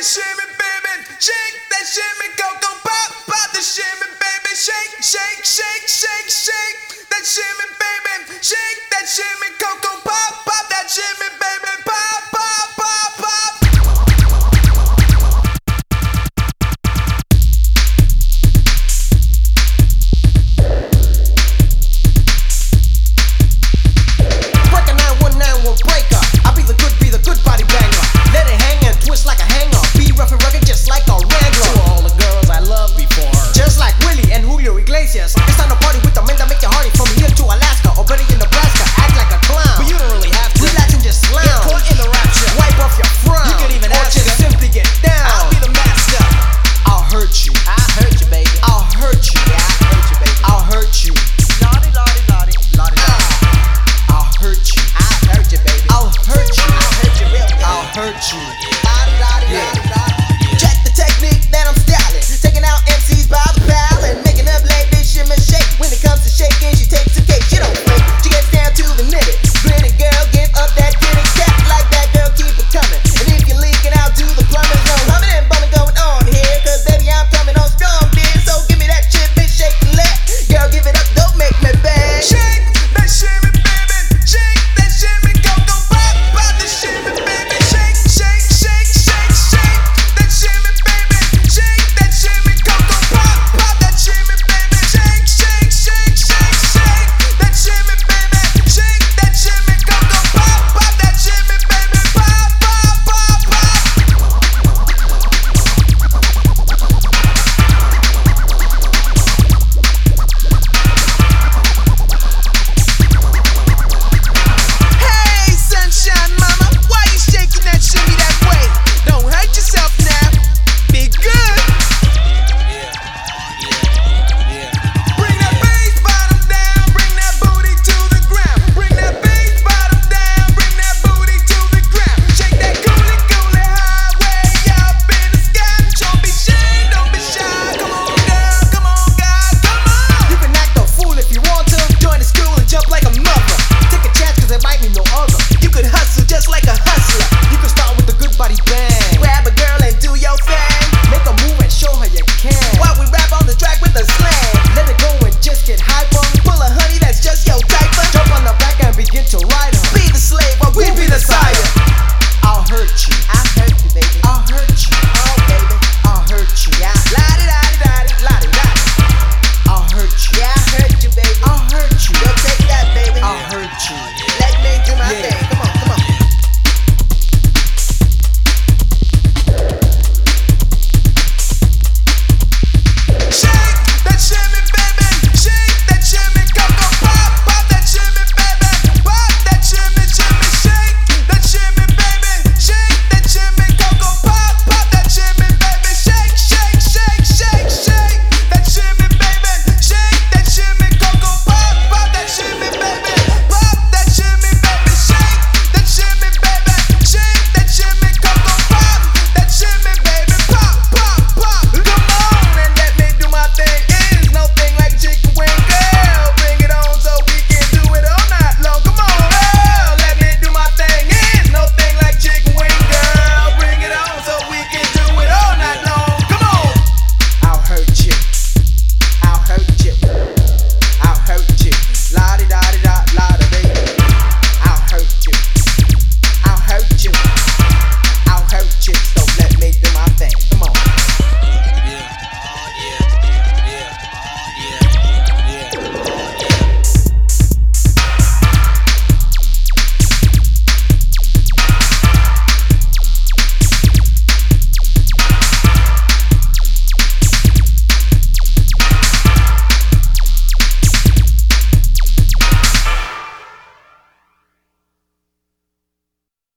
that shimmy, baby. Shake that shimmy, go, go, pop, pop the shimmy, baby. Shake, shake, shake, shake, shake that shimmy, baby. Shake that shimmy. hurt you. Yeah. shake.